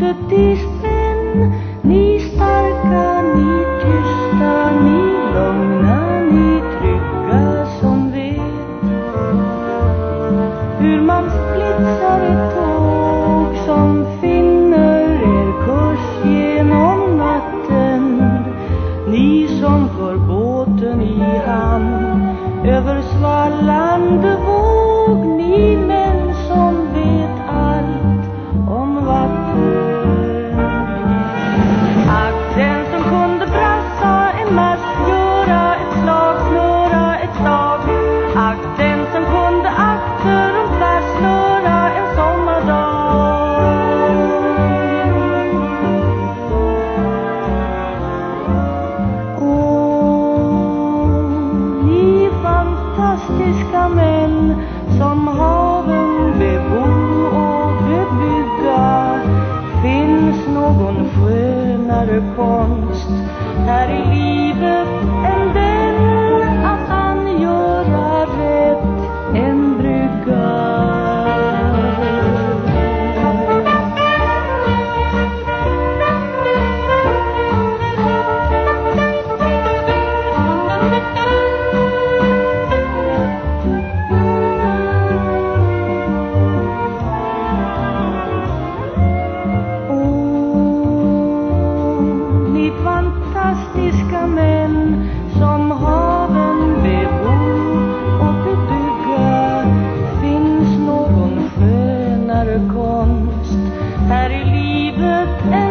Ni starka, ni tysta, ni lugna, ni trygga som vet Hur man splitsar ett tåg som finner er kurs genom natten. Ni som för båten i hamn över Svalla fantastiska män som haven bebo och bebygga finns någon skönare konst? Här i livet Jesus